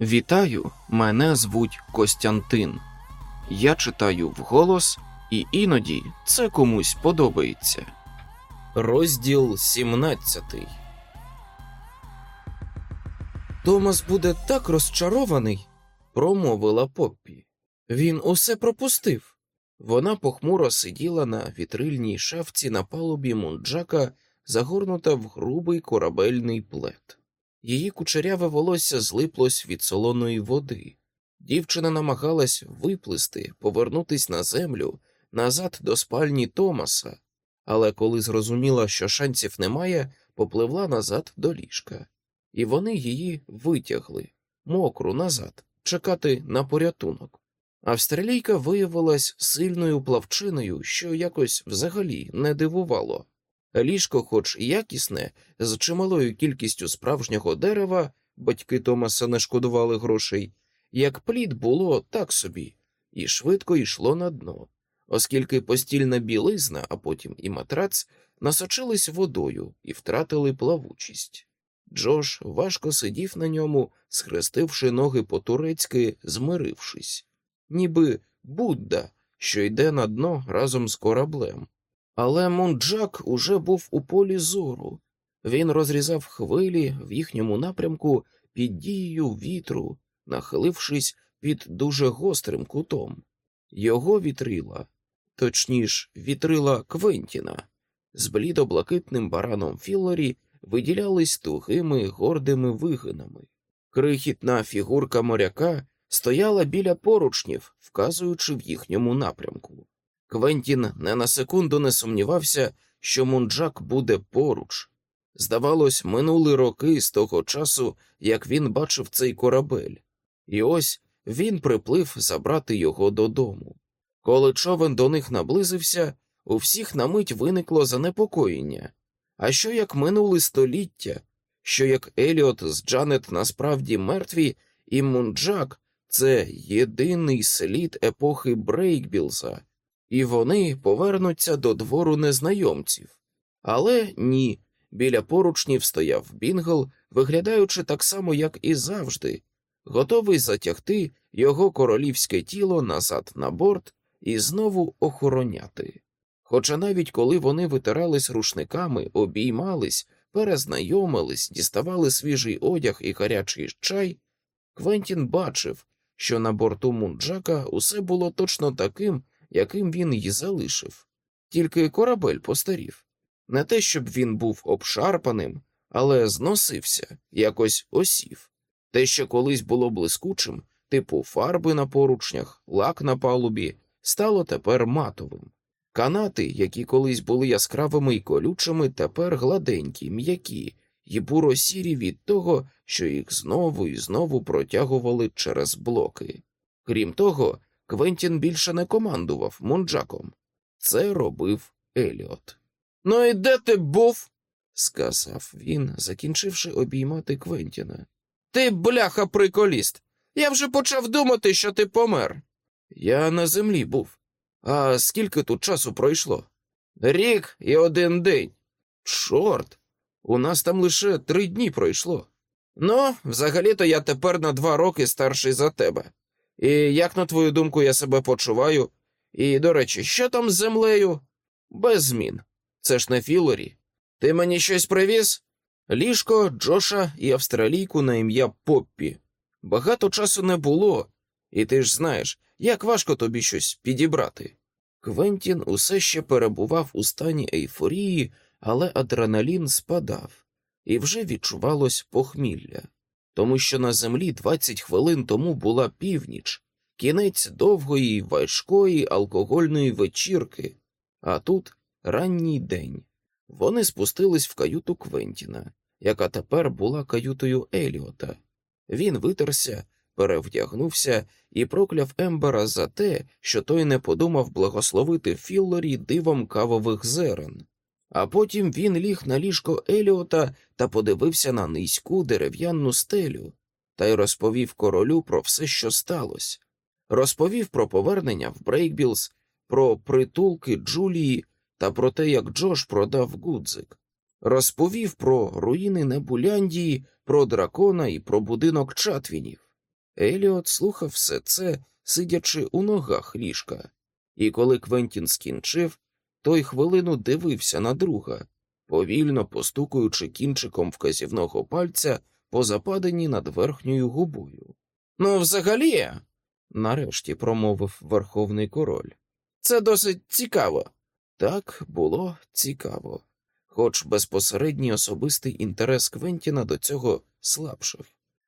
Вітаю, мене звуть Костянтин. Я читаю вголос, і іноді це комусь подобається. Розділ 17 Томас буде так розчарований, промовила Поппі. Він усе пропустив. Вона похмуро сиділа на вітрильній шафці на палубі мунджака, загорнута в грубий корабельний плед. Її кучеряве волосся злиплось від солоної води. Дівчина намагалась виплисти, повернутись на землю, назад до спальні Томаса, але коли зрозуміла, що шансів немає, попливла назад до ліжка, і вони її витягли, мокру назад, чекати на порятунок. Австралійка виявилась сильною плавчиною, що якось взагалі не дивувало. Ліжко, хоч якісне, з чималою кількістю справжнього дерева, батьки Томаса не шкодували грошей, як плід було так собі, і швидко йшло на дно, оскільки постільна білизна, а потім і матрац насочились водою і втратили плавучість. Джош важко сидів на ньому, схрестивши ноги по турецьки, змирившись, ніби Будда, що йде на дно разом з кораблем. Але Мунджак уже був у полі зору. Він розрізав хвилі в їхньому напрямку під дією вітру, нахилившись під дуже гострим кутом. Його вітрила, точніш, вітрила Квентіна, з блідо-блакитним бараном Філлорі виділялись тугими гордими вигинами. Крихітна фігурка моряка стояла біля поручнів, вказуючи в їхньому напрямку. Квентін не на секунду не сумнівався, що Мунджак буде поруч. Здавалось, минули роки з того часу, як він бачив цей корабель, і ось він приплив забрати його додому. Коли човен до них наблизився, у всіх на мить виникло занепокоєння. А що як минули століття, що як Еліот з Джанет насправді мертві, і Мунджак це єдиний слід епохи Брейкбілза і вони повернуться до двору незнайомців. Але ні, біля поручнів стояв Бінгл, виглядаючи так само, як і завжди, готовий затягти його королівське тіло назад на борт і знову охороняти. Хоча навіть коли вони витирались рушниками, обіймались, перезнайомились, діставали свіжий одяг і гарячий чай, Квентін бачив, що на борту Мунджака усе було точно таким, яким він її залишив, тільки корабель постарів. Не те, щоб він був обшарпаним, але зносився, якось осів. Те, що колись було блискучим, типу фарби на поручнях, лак на палубі, стало тепер матовим. Канати, які колись були яскравими і колючими, тепер гладенькі, м'які, і буро сірі від того, що їх знову і знову протягували через блоки. Крім того, Квентін більше не командував Мунджаком. Це робив Еліот. Ну і де ти був? сказав він, закінчивши обіймати Квентіна. Ти, бляха, приколіст. Я вже почав думати, що ти помер. Я на землі був. А скільки тут часу пройшло? Рік і один день. Чорт, у нас там лише три дні пройшло. Ну, взагалі-то я тепер на два роки старший за тебе. І як, на твою думку, я себе почуваю? І, до речі, що там з землею? Без змін. Це ж не Філорі. Ти мені щось привіз? Ліжко, Джоша і австралійку на ім'я Поппі. Багато часу не було, і ти ж знаєш, як важко тобі щось підібрати. Квентін усе ще перебував у стані ейфорії, але адреналін спадав, і вже відчувалось похмілля тому що на землі 20 хвилин тому була північ, кінець довгої, важкої алкогольної вечірки, а тут ранній день. Вони спустились в каюту Квентіна, яка тепер була каютою Еліота. Він витерся, перевдягнувся і прокляв Ембера за те, що той не подумав благословити Філлорі дивом кавових зерен. А потім він ліг на ліжко Еліота та подивився на низьку дерев'яну стелю та й розповів королю про все, що сталося. Розповів про повернення в Брейкбілз, про притулки Джулії та про те, як Джош продав гудзик. Розповів про руїни Небуляндії, про дракона і про будинок Чатвінів. Еліот слухав все це, сидячи у ногах ліжка, і коли Квентін скінчив, той хвилину дивився на друга, повільно постукуючи кінчиком вказівного пальця по западині над верхньою губою. Ну, взагалі, нарешті промовив верховний король. Це досить цікаво. Так було цікаво, хоч безпосередній особистий інтерес Квентіна до цього слабшив.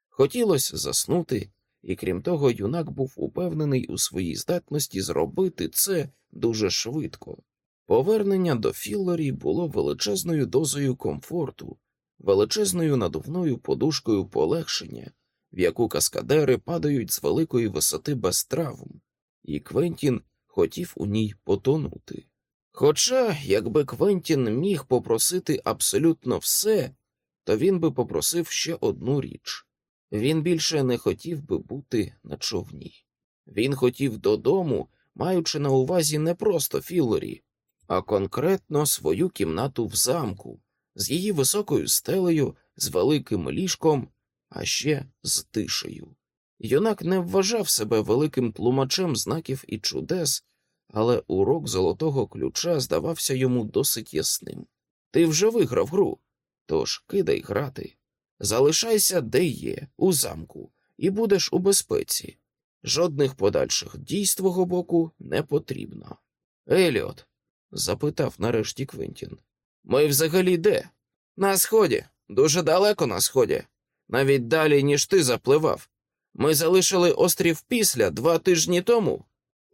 Хотілося заснути, і крім того, юнак був упевнений у своїй здатності зробити це дуже швидко. Повернення до Філлорі було величезною дозою комфорту, величезною надувною подушкою полегшення, в яку каскадери падають з великої висоти без травм, і Квентін хотів у ній потонути. Хоча, якби Квентін міг попросити абсолютно все, то він би попросив ще одну річ він більше не хотів би бути на човні. Він хотів додому, маючи на увазі не просто Філорі, а конкретно свою кімнату в замку, з її високою стелею, з великим ліжком, а ще з тишею. Юнак не вважав себе великим тлумачем знаків і чудес, але урок золотого ключа здавався йому досить ясним. Ти вже виграв гру, тож кидай грати. Залишайся, де є, у замку, і будеш у безпеці. Жодних подальших дій з твого боку не потрібно. Еліот, запитав нарешті Квентін. Ми взагалі де? На сході, дуже далеко на сході, навіть далі, ніж ти запливав. Ми залишили острів після два тижні тому.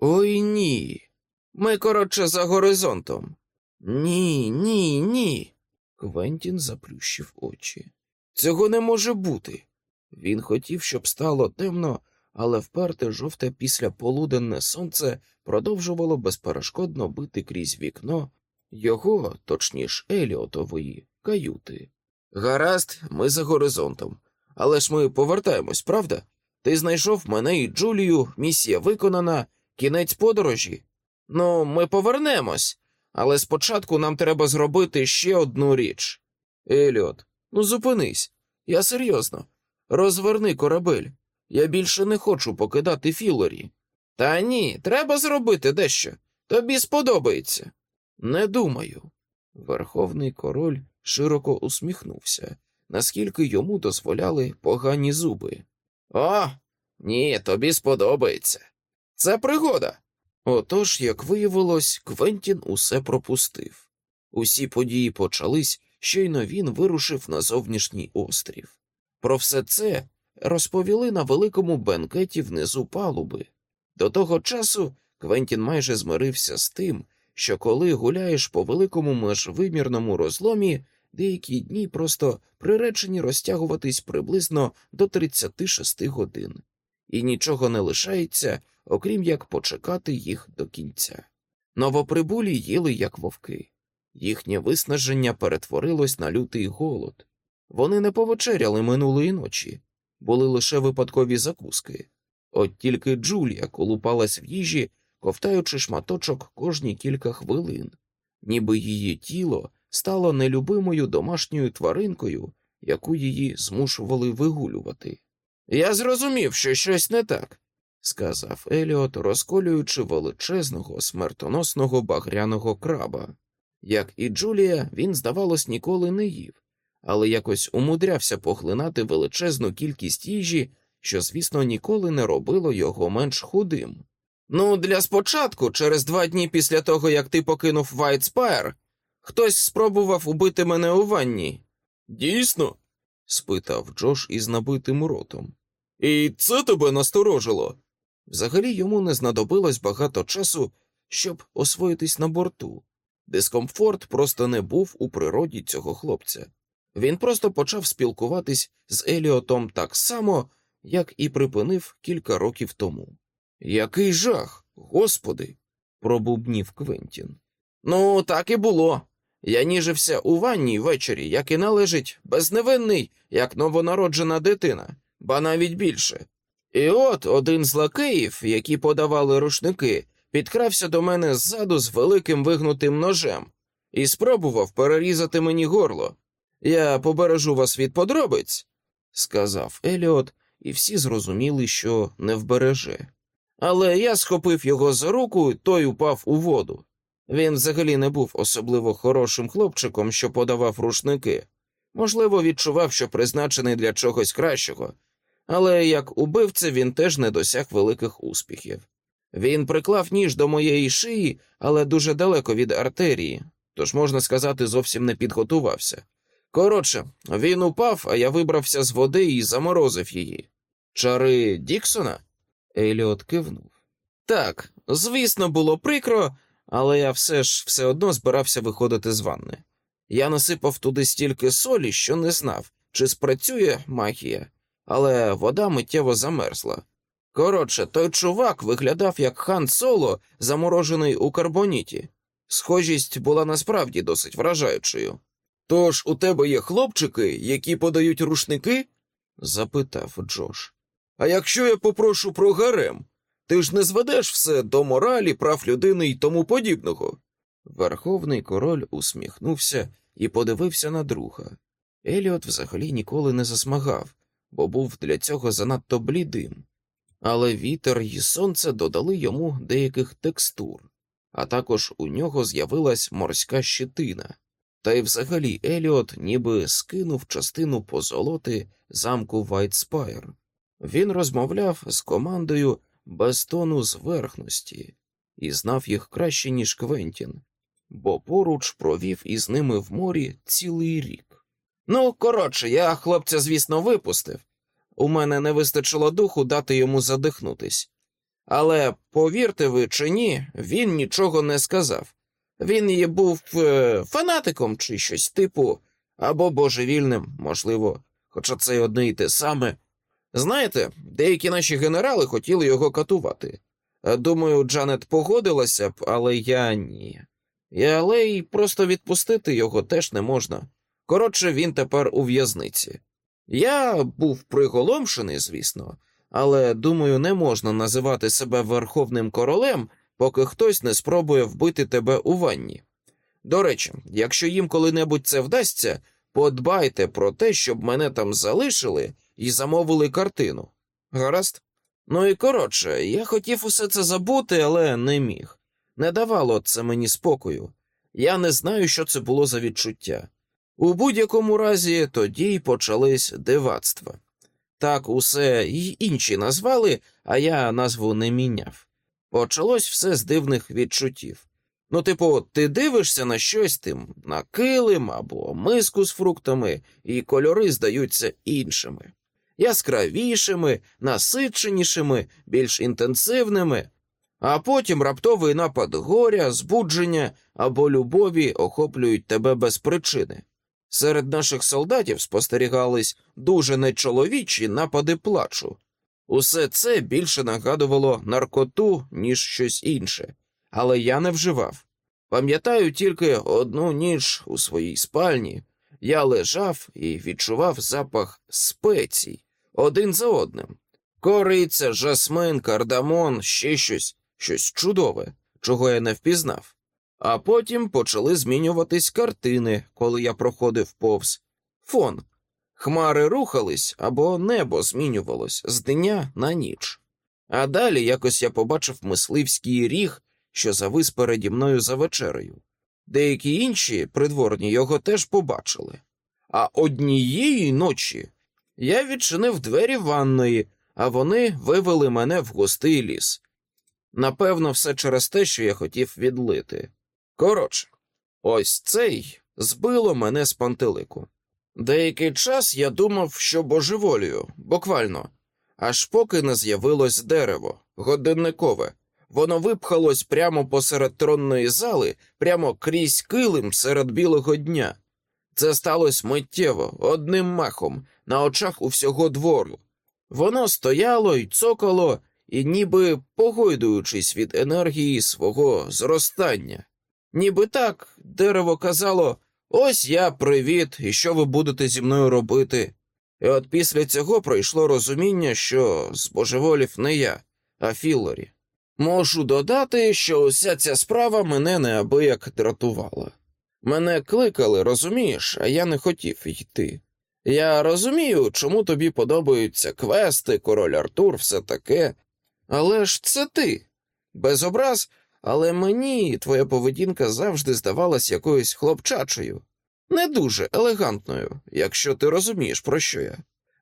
Ой ні. Ми, коротше, за горизонтом. Ні, ні, ні. Квентін заплющив очі. Цього не може бути. Він хотів, щоб стало темно, але вперте жовте післяполуденне сонце продовжувало безперешкодно бити крізь вікно його, точніш, Еліотової, каюти. Гаразд, ми за горизонтом. Але ж ми повертаємось, правда? Ти знайшов мене і Джулію, місія виконана, кінець подорожі. Ну, ми повернемось, але спочатку нам треба зробити ще одну річ. Еліот, ну зупинись. Я серйозно. Розверни корабель. Я більше не хочу покидати Філорі. Та ні, треба зробити дещо. Тобі сподобається. Не думаю. Верховний король широко усміхнувся, наскільки йому дозволяли погані зуби. О, ні, тобі сподобається. Це пригода. Отож, як виявилось, Квентін усе пропустив. Усі події почались, щойно він вирушив на зовнішній острів. Про все це розповіли на великому бенкеті внизу палуби. До того часу Квентін майже змирився з тим, що коли гуляєш по великому межвимірному розломі, деякі дні просто приречені розтягуватись приблизно до 36 годин, і нічого не лишається, окрім як почекати їх до кінця. Новоприбулі їли як вовки, їхнє виснаження перетворилось на лютий голод. Вони не повечеряли минулої ночі, були лише випадкові закуски. От тільки Джулія колупалась в їжі, ковтаючи шматочок кожні кілька хвилин, ніби її тіло стало нелюбимою домашньою тваринкою, яку її змушували вигулювати. Я зрозумів, що щось не так, сказав Еліот, розколюючи величезного смертоносного багряного краба. Як і Джулія, він, здавалось, ніколи не їв, але якось умудрявся поглинати величезну кількість їжі, що, звісно, ніколи не робило його менш худим. Ну, для початку, через два дні після того, як ти покинув Вайтспайр, хтось спробував убити мене у ванні. Дійсно? спитав Джош із набитим ротом. І це тебе насторожило. Взагалі йому не знадобилось багато часу, щоб освоїтись на борту. Дискомфорт просто не був у природі цього хлопця. Він просто почав спілкуватись з Еліотом так само, як і припинив кілька років тому. Який жах, господи, пробубнів Квентін. Ну, так і було. Я ніжився у ванні ввечері, як і належить, безневинний, як новонароджена дитина, ба навіть більше. І от один з лакеїв, які подавали рушники, підкрався до мене ззаду з великим вигнутим ножем і спробував перерізати мені горло. Я побережу вас від подробиць, сказав Еліот і всі зрозуміли, що не вбереже. Але я схопив його за руку, і той упав у воду. Він взагалі не був особливо хорошим хлопчиком, що подавав рушники. Можливо, відчував, що призначений для чогось кращого, але як убивця він теж не досяг великих успіхів. Він приклав ніж до моєї шиї, але дуже далеко від артерії, тож, можна сказати, зовсім не підготувався. Коротше, він упав, а я вибрався з води і заморозив її. Чари Діксона? Еліот кивнув. Так, звісно, було прикро, але я все ж все одно збирався виходити з ванни. Я насипав туди стільки солі, що не знав, чи спрацює магія, але вода миттєво замерзла. Коротше, той чувак виглядав як Хан Соло, заморожений у карбоніті. Схожість була насправді досить вражаючою. Тож у тебе є хлопчики, які подають рушники? запитав Джош. А якщо я попрошу про гарем, ти ж не зведеш все до моралі, прав людини і тому подібного. Верховний король усміхнувся і подивився на друга. Еліот взагалі ніколи не засмагав, бо був для цього занадто блідим. Але вітер і сонце додали йому деяких текстур, а також у нього з'явилась морська щетина. Та й взагалі Еліот ніби скинув частину позолоти замку Вайтспайр. Він розмовляв з командою без тону зверхності і знав їх краще, ніж Квентін, бо поруч провів із ними в морі цілий рік. Ну, коротше, я хлопця, звісно, випустив. У мене не вистачило духу дати йому задихнутись. Але, повірте ви чи ні, він нічого не сказав. Він є був е, фанатиком чи щось типу, або божевільним, можливо, хоча це й одне й те саме. Знаєте, деякі наші генерали хотіли його катувати. Е, думаю, Джанет погодилася б, але я ні. І, але й просто відпустити його теж не можна. Коротше, він тепер у в'язниці. Я був приголомшений, звісно, але думаю, не можна називати себе верховним королем, поки хтось не спробує вбити тебе у ванні. До речі, якщо їм коли-небудь це вдасться, подбайте про те, щоб мене там залишили і замовили картину. Гаразд? Ну і коротше, я хотів усе це забути, але не міг. Не давало це мені спокою. Я не знаю, що це було за відчуття. У будь-якому разі тоді й почались дивацтва. Так усе й інші назвали, а я назву не міняв. Почалось все з дивних відчуттів. Ну, типу, ти дивишся на щось тим на килим або миску з фруктами, і кольори здаються іншими, яскравішими, насиченішими, більш інтенсивними, а потім раптовий напад горя, збудження або любові охоплюють тебе без причини. Серед наших солдатів спостерігались дуже нечоловічі напади плачу. Усе це більше нагадувало наркоту, ніж щось інше, але я не вживав. Пам'ятаю тільки одну ніч у своїй спальні я лежав і відчував запах спецій один за одним. Кориця, жасмин, кардамон, ще щось, щось чудове, чого я не впізнав. А потім почали змінюватись картини, коли я проходив повз фон. Хмари рухались або небо змінювалось з дня на ніч. А далі якось я побачив мисливський ріг, що завис переді мною за вечерею. Деякі інші придворні його теж побачили. А однієї ночі я відчинив двері ванної, а вони вивели мене в густий ліс. Напевно, все через те, що я хотів відлити. Коротше, ось цей збило мене з пантелику. Деякий час я думав, що божеволію, буквально, аж поки не з'явилось дерево, годинникове. Воно випхалось прямо посеред тронної зали, прямо крізь килим серед білого дня. Це сталося миттєво, одним махом, на очах у всього двору. Воно стояло й цокало, і ніби погойдуючись від енергії свого зростання. Ніби так дерево казало ось я привіт, і що ви будете зі мною робити. І от після цього пройшло розуміння, що збожеволів не я, а Філорі. Можу додати, що уся ця справа мене неабияк дратувала. Мене кликали, розумієш, а я не хотів йти. Я розумію, чому тобі подобаються квести, король Артур, все таке. Але ж це ти. Без образ, але мені твоя поведінка завжди здавалась якоюсь хлопчачою, не дуже елегантною, якщо ти розумієш, про що я.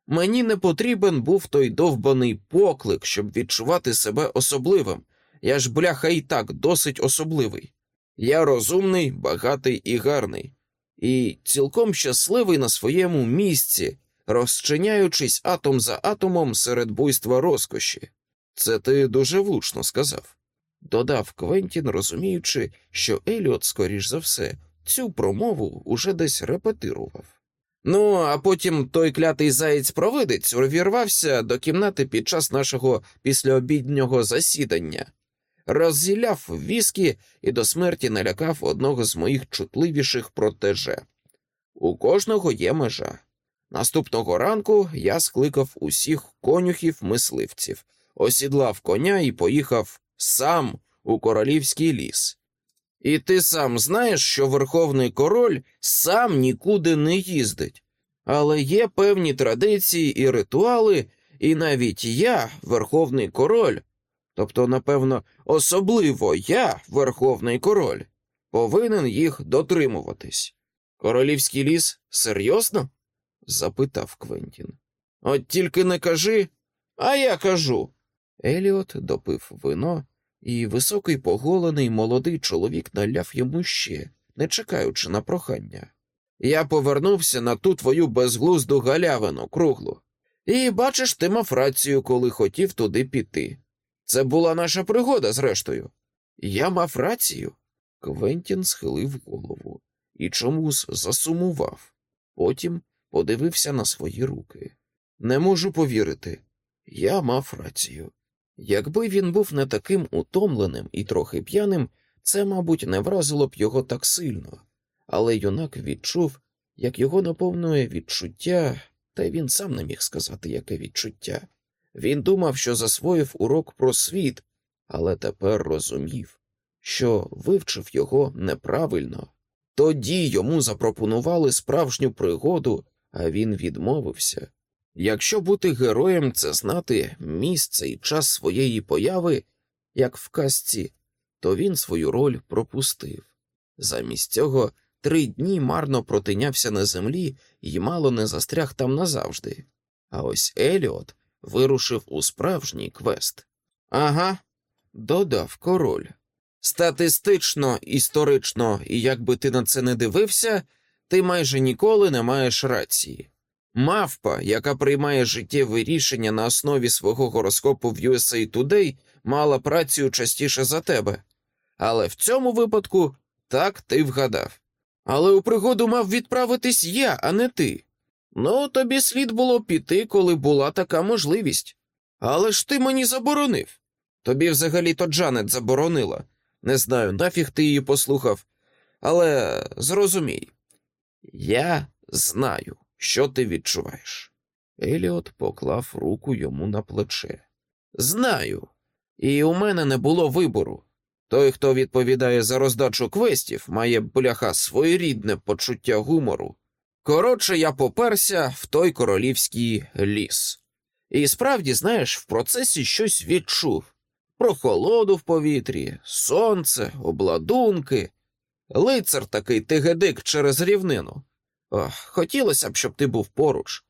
Мені не потрібен був той довбаний поклик, щоб відчувати себе особливим. Я ж, бляха, і так досить особливий. Я розумний, багатий і гарний, і цілком щасливий на своєму місці, розчиняючись атом за атомом серед буйства розкоші. Це ти дуже влучно сказав, додав Квентін, розуміючи, що Еліот, скоріш за все, цю промову уже десь репетирував. Ну, а потім той клятий заєць провидець увірвався до кімнати під час нашого післяобіднього засідання, роззіляв віскі і до смерті налякав одного з моїх чутливіших протеже. У кожного є межа. Наступного ранку я скликав усіх конюхів мисливців, осідлав коня і поїхав сам у королівський ліс. І ти сам знаєш, що верховний король сам нікуди не їздить, але є певні традиції і ритуали, і навіть я, верховний король, тобто, напевно, особливо я, верховний король, повинен їх дотримуватись. Королівський ліс серйозно? запитав Квентін. От тільки не кажи, а я кажу. Еліот допив вино, і високий поголений молодий чоловік наляв йому ще, не чекаючи на прохання. Я повернувся на ту твою безглузду галявину круглу. І бачиш, ти мав рацію, коли хотів туди піти. Це була наша пригода, зрештою. Я мав рацію. Квентін схилив голову і чомусь засумував. Потім подивився на свої руки. Не можу повірити. Я мав рацію. Якби він був не таким утомленим і трохи п'яним, це, мабуть, не вразило б його так сильно, але юнак відчув, як його наповнює відчуття, та й він сам не міг сказати, яке відчуття. Він думав, що засвоїв урок про світ, але тепер розумів, що вивчив його неправильно. Тоді йому запропонували справжню пригоду, а він відмовився. Якщо бути героєм, це знати місце і час своєї появи, як в казці, то він свою роль пропустив. Замість цього три дні марно протинявся на землі і мало не застряг там назавжди. А ось Еліот вирушив у справжній квест. Ага, додав король. Статистично, історично, і як би ти на це не дивився, ти майже ніколи не маєш рації. Мавпа, яка приймає життєві рішення на основі свого гороскопу в USA Today, мала працю частіше за тебе. Але в цьому випадку так ти вгадав. Але у пригоду мав відправитись я, а не ти. Ну, тобі слід було піти, коли була така можливість. Але ж ти мені заборонив. Тобі взагалі то Джанет заборонила. Не знаю, нафіг ти її послухав. Але зрозумій, я знаю, що ти відчуваєш. Еліот поклав руку йому на плече. Знаю, і у мене не було вибору. Той, хто відповідає за роздачу квестів, має бляха своєрідне почуття гумору. Коротше, я поперся в той королівський ліс. І справді, знаєш, в процесі щось відчув про холоду в повітрі, сонце, обладунки. Лицар такий тигедик через рівнину. Ох, хотілося б, щоб ти був поруч.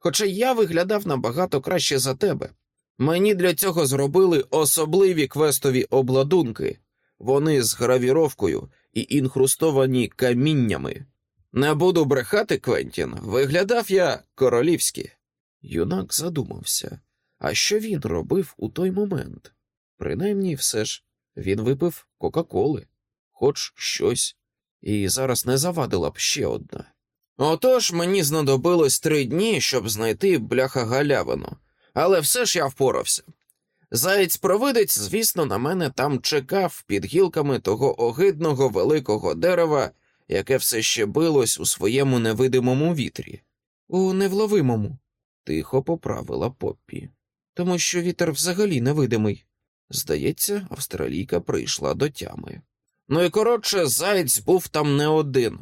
Хоча я виглядав набагато краще за тебе. Мені для цього зробили особливі квестові обладунки, вони з гравіровкою і інхрустовані каміннями. Не буду брехати, Квентін, виглядав я королівськи. Юнак задумався, а що він робив у той момент? Принаймні, все ж, він випив Кока-Коли, хоч щось, і зараз не завадила б ще одна. Отож мені знадобилось три дні, щоб знайти бляха галявину, але все ж я впорався. Заєць провидець, звісно, на мене там чекав під гілками того огидного великого дерева, яке все ще билось у своєму невидимому вітрі. У невловимому, тихо поправила Поппі, тому що вітер взагалі невидимий. Здається, австралійка прийшла до тями. Ну і коротше, заєць був там не один.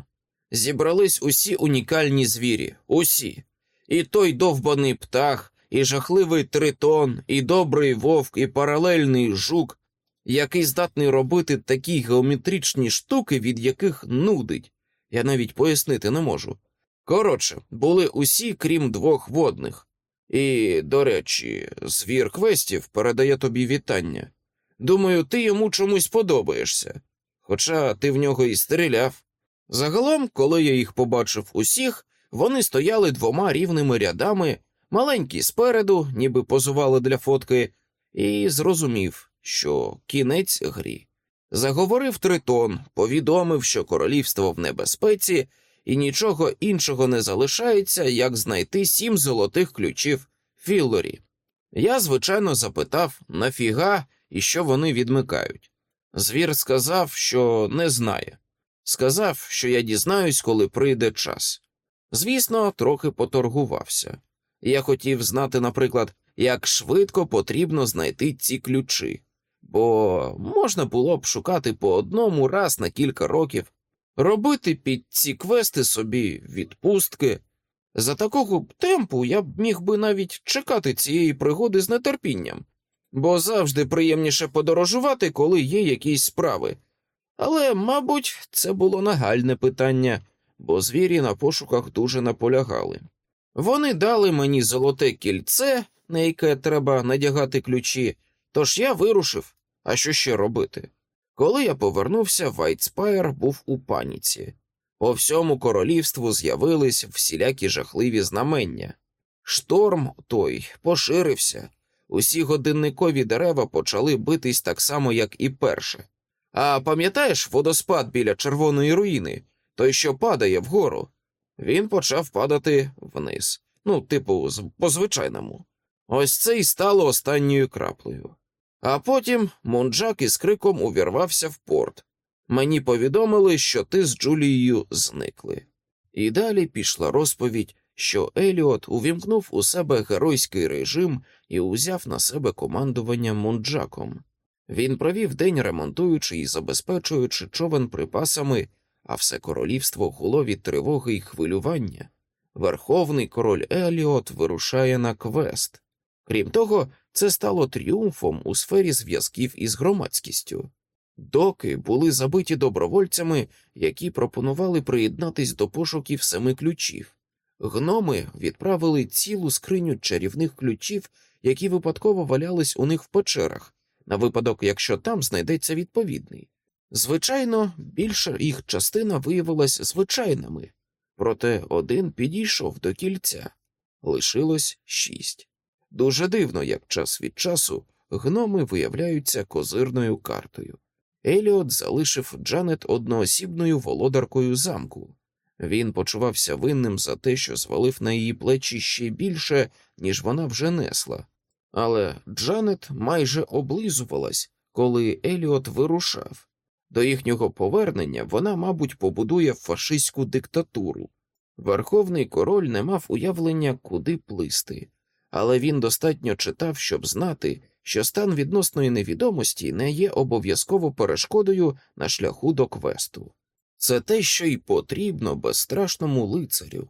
Зібрались усі унікальні звірі, усі. І той довбаний птах, і жахливий тритон, і добрий вовк, і паралельний жук, який здатний робити такі геометричні штуки, від яких нудить. Я навіть пояснити не можу. Коротше, були усі, крім двох водних. І, до речі, звір квестів передає тобі вітання. Думаю, ти йому чомусь подобаєшся, хоча ти в нього і стріляв. Загалом, коли я їх побачив усіх, вони стояли двома рівними рядами, маленькі спереду, ніби позували для фотки, і зрозумів, що кінець грі. Заговорив тритон, повідомив, що королівство в небезпеці, і нічого іншого не залишається, як знайти сім золотих ключів Філлорі. Я, звичайно, запитав, нафіга і що вони відмикають. Звір сказав, що не знає. Сказав, що я дізнаюсь, коли прийде час. Звісно, трохи поторгувався. Я хотів знати, наприклад, як швидко потрібно знайти ці ключі, бо можна було б шукати по одному раз на кілька років, робити під ці квести собі відпустки. За такого б темпу я б міг би навіть чекати цієї пригоди з нетерпінням, бо завжди приємніше подорожувати, коли є якісь справи. Але, мабуть, це було нагальне питання, бо звірі на пошуках дуже наполягали. Вони дали мені золоте кільце, на яке треба надягати ключі, тож я вирушив, а що ще робити? Коли я повернувся, Вайтспайр був у паніці. По всьому королівству з'явились всілякі жахливі знамення. Шторм той поширився, усі годинникові дерева почали битись так само, як і вперше. А пам'ятаєш водоспад біля червоної руїни, той, що падає вгору? Він почав падати вниз, ну, типу, по звичайному. Ось це й стало останньою краплею. А потім Монджак із криком увірвався в порт. Мені повідомили, що ти з Джулією зникли. І далі пішла розповідь, що Еліот увімкнув у себе геройський режим і узяв на себе командування Монджаком. Він провів день ремонтуючи і забезпечуючи човен припасами, а все королівство гуло від тривоги й хвилювання. Верховний король Еліот вирушає на квест. Крім того, це стало тріумфом у сфері зв'язків із громадськістю. Доки були забиті добровольцями, які пропонували приєднатись до пошуків семи ключів. Гноми відправили цілу скриню чарівних ключів, які випадково валялись у них в печерах, на випадок, якщо там знайдеться відповідний. Звичайно, більша їх частина виявилась звичайними, проте один підійшов до кільця, лишилось шість. Дуже дивно, як час від часу гноми виявляються козирною картою. Еліот залишив Джанет одноосібною володаркою замку. Він почувався винним за те, що звалив на її плечі ще більше, ніж вона вже несла. Але Джанет майже облизувалась, коли Еліот вирушав. До їхнього повернення вона, мабуть, побудує фашистську диктатуру. Верховний король не мав уявлення, куди плисти, але він достатньо читав, щоб знати, що стан відносної невідомості не є обов'язково перешкодою на шляху до квесту. Це те, що й потрібно безстрашному лицарю,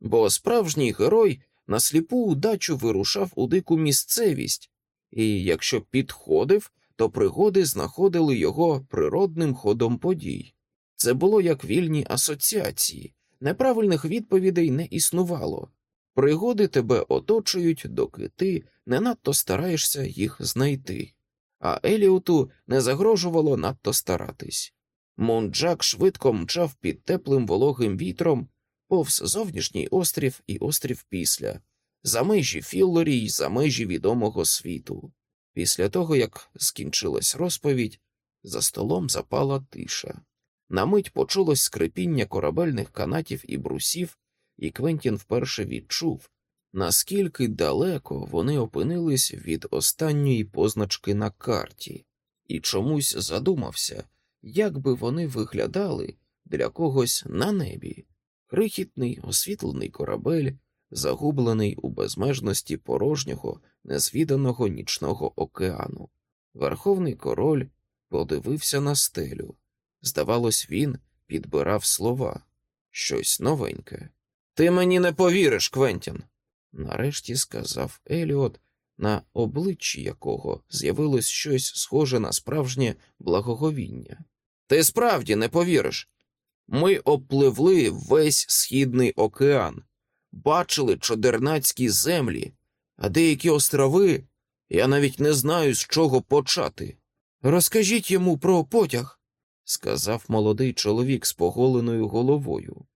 бо справжній герой на сліпу удачу вирушав у дику місцевість, і якщо підходив, то пригоди знаходили його природним ходом подій. Це було як вільні асоціації, неправильних відповідей не існувало. Пригоди тебе оточують, доки ти не надто стараєшся їх знайти, а Еліоту не загрожувало надто старатись. Монджак швидко мчав під теплим вологим вітром, повз зовнішній острів і острів після, за межі Філлорі й за межі відомого світу. Після того, як скінчилась розповідь, за столом запала тиша. На мить почулось скрипіння корабельних канатів і брусів, і Квентін вперше відчув, наскільки далеко вони опинились від останньої позначки на карті, і чомусь задумався, як би вони виглядали для когось на небі. Крихітний освітлений корабель, загублений у безмежності порожнього, незвіданого нічного океану. Верховний король подивився на стелю. Здавалось, він підбирав слова щось новеньке. Ти мені не повіриш, Квентін. нарешті сказав Еліот, на обличчі якого з'явилось щось схоже на справжнє благоговіння. Ти справді не повіриш. Ми обпливли весь східний океан, бачили чодернацькі землі, а деякі острови я навіть не знаю, з чого почати. Розкажіть йому про потяг, сказав молодий чоловік з поголеною головою.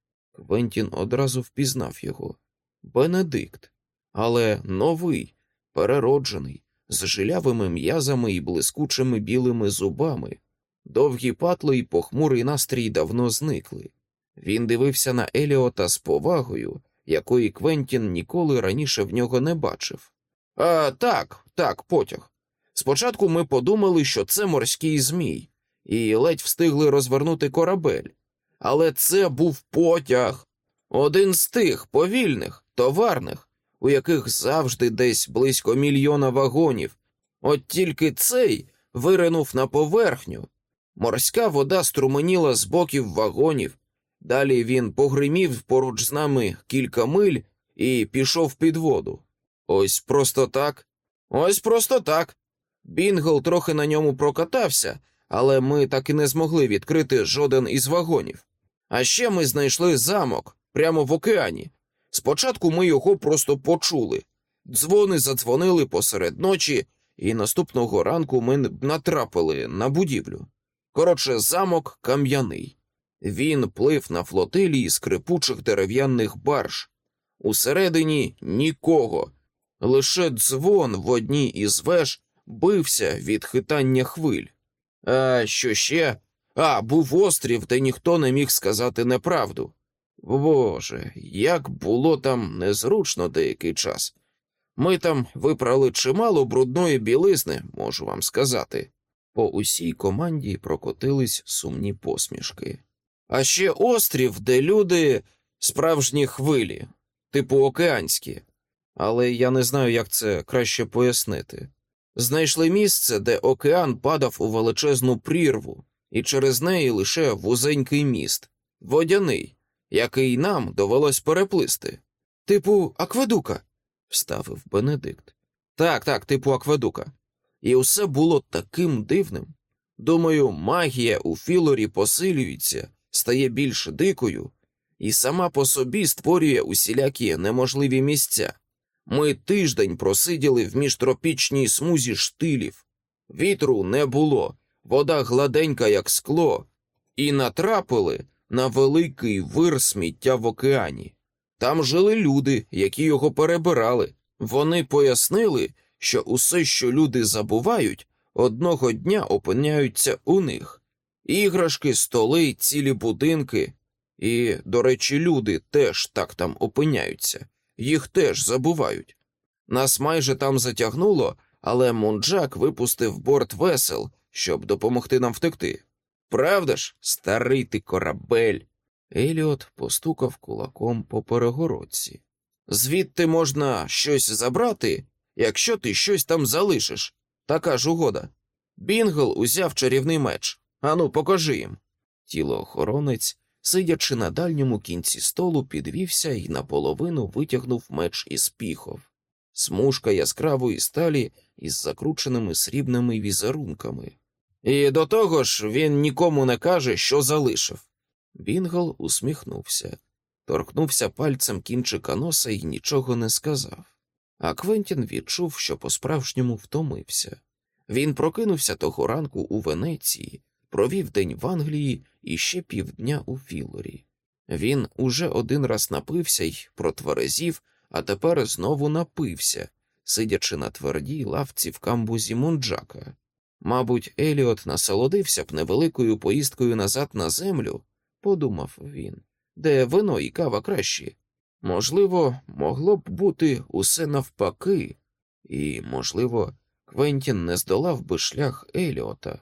Квентін одразу впізнав його. Бенедикт, але новий, перероджений, з жилявими м'язами і блискучими білими зубами. Довгі патло і похмурий настрій давно зникли. Він дивився на Еліота з повагою, якої Квентін ніколи раніше в нього не бачив. «А, Так, так, потяг. Спочатку ми подумали, що це морський змій, і ледь встигли розвернути корабель. Але це був потяг, один з тих повільних, товарних, у яких завжди десь близько мільйона вагонів. От тільки цей виринув на поверхню. Морська вода струменіла з боків вагонів. Далі він погримів поруч з нами кілька миль і пішов під воду. Ось просто так. Ось просто так. Бінгл трохи на ньому прокатався, але ми так і не змогли відкрити жоден із вагонів. А ще ми знайшли замок прямо в океані. Спочатку ми його просто почули. Дзвони задзвонили посеред ночі, і наступного ранку ми натрапили на будівлю. Коротше, замок кам'яний. Він плив на флотилії скрипучих дерев'яних барж. Усередині нікого, лише дзвон в одній із веж бився від хитання хвиль. А що ще? А, був острів, де ніхто не міг сказати неправду. Боже, як було там незручно деякий час. Ми там випрали чимало брудної білизни, можу вам сказати. По усій команді прокотились сумні посмішки. А ще острів, де люди справжні хвилі, типу океанські, але я не знаю, як це краще пояснити. Знайшли місце, де океан падав у величезну прірву, і через неї лише вузенький міст, водяний, який нам довелось переплисти. Типу акведука, вставив Бенедикт. Так, так, типу акведука. І усе було таким дивним. Думаю, магія у Філорі посилюється, стає більш дикою, і сама по собі створює усілякі неможливі місця. Ми тиждень просиділи в міжтропічній смузі штилів. Вітру не було, вода гладенька, як скло, і натрапили на великий вир сміття в океані. Там жили люди, які його перебирали. Вони пояснили, що усе, що люди забувають, одного дня опиняються у них. Іграшки, столи, цілі будинки. І, до речі, люди теж так там опиняються, їх теж забувають. Нас майже там затягнуло, але Мунджак випустив борт весел, щоб допомогти нам втекти. Правда ж, старий ти корабель? Еліот постукав кулаком по перегородці. Звідти можна щось забрати, якщо ти щось там залишиш. Така ж угода. Бінгл узяв чарівний меч. Ану, покажи їм. Тілоохоронець, сидячи на дальньому кінці столу, підвівся і наполовину витягнув меч із піхов. Смужка яскравої сталі із закрученими срібними візерунками. І до того ж він нікому не каже, що залишив. Бінгл усміхнувся, торкнувся пальцем кінчика носа і нічого не сказав. А Квентін відчув, що по-справжньому втомився. Він прокинувся того ранку у Венеції, провів день в Англії і ще півдня у Філорі. Він уже один раз напився й протверезів, а тепер знову напився, сидячи на твердій лавці в камбузі Мунджака. Мабуть, Еліот насолодився б невеликою поїздкою назад на землю, подумав він, де вино і кава кращі. Можливо, могло б бути усе навпаки, і, можливо, Квентін не здолав би шлях Еліота,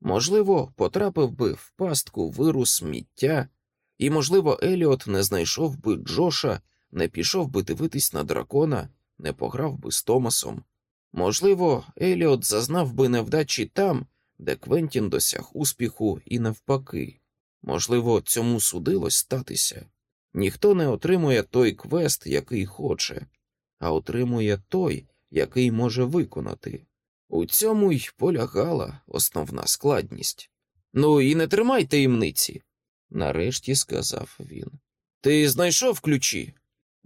можливо, потрапив би в пастку виру сміття, і, можливо, Еліот не знайшов би Джоша, не пішов би дивитись на дракона, не пограв би з Томасом. Можливо, Еліот зазнав би невдачі там, де Квентін досяг успіху, і навпаки. Можливо, цьому судилось статися. Ніхто не отримує той квест, який хоче, а отримує той, який може виконати. У цьому й полягала основна складність. Ну і не тримай таємниці, нарешті сказав він. Ти знайшов ключі?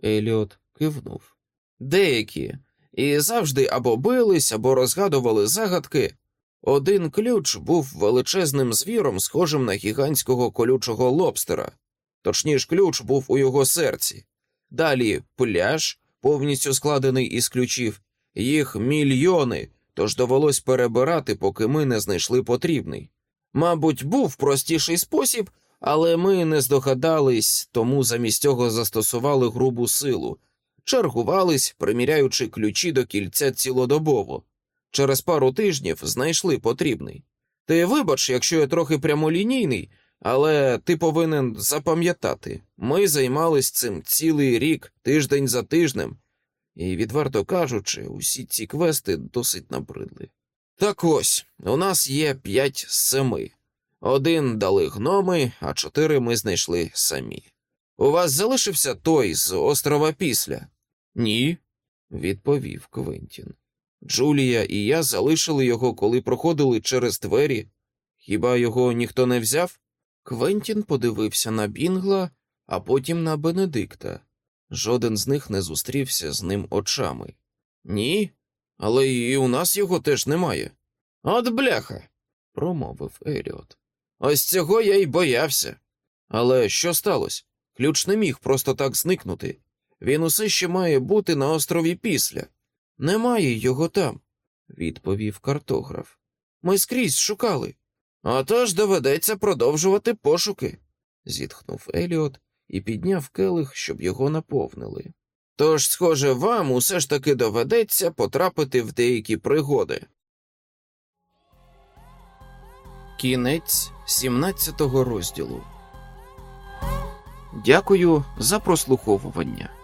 Еліот кивнув. Деякі, і завжди або бились, або розгадували загадки. Один ключ був величезним звіром, схожим на гігантського колючого лобстера. Точніше, ключ був у його серці. Далі пляж, повністю складений із ключів, їх мільйони, тож довелось перебирати, поки ми не знайшли потрібний. Мабуть, був простіший спосіб, але ми не здогадались, тому замість цього застосували грубу силу, чергувались, приміряючи ключі до кільця цілодобово. Через пару тижнів знайшли потрібний. Ти вибач, якщо я трохи прямолінійний, але ти повинен запам'ятати, ми займались цим цілий рік, тиждень за тижнем, і, відверто кажучи, усі ці квести досить набридли. Так ось, у нас є п'ять з семи. Один дали гноми, а чотири ми знайшли самі. У вас залишився той з острова після? Ні, відповів Квентін. Джулія і я залишили його, коли проходили через двері. Хіба його ніхто не взяв? Квентін подивився на Бінгла, а потім на Бенедикта. Жоден з них не зустрівся з ним очами. Ні, але і у нас його теж немає. От бляха, промовив Еліот. Ось цього я й боявся. Але що сталося? Ключ не міг просто так зникнути. Він усе ще має бути на острові після. Немає його там, відповів картограф. Ми скрізь шукали. Отож доведеться продовжувати пошуки, зітхнув Еліот і підняв келих, щоб його наповнили. Тож, схоже, вам усе ж таки доведеться потрапити в деякі пригоди. Кінець 17 розділу. Дякую за прослуховування.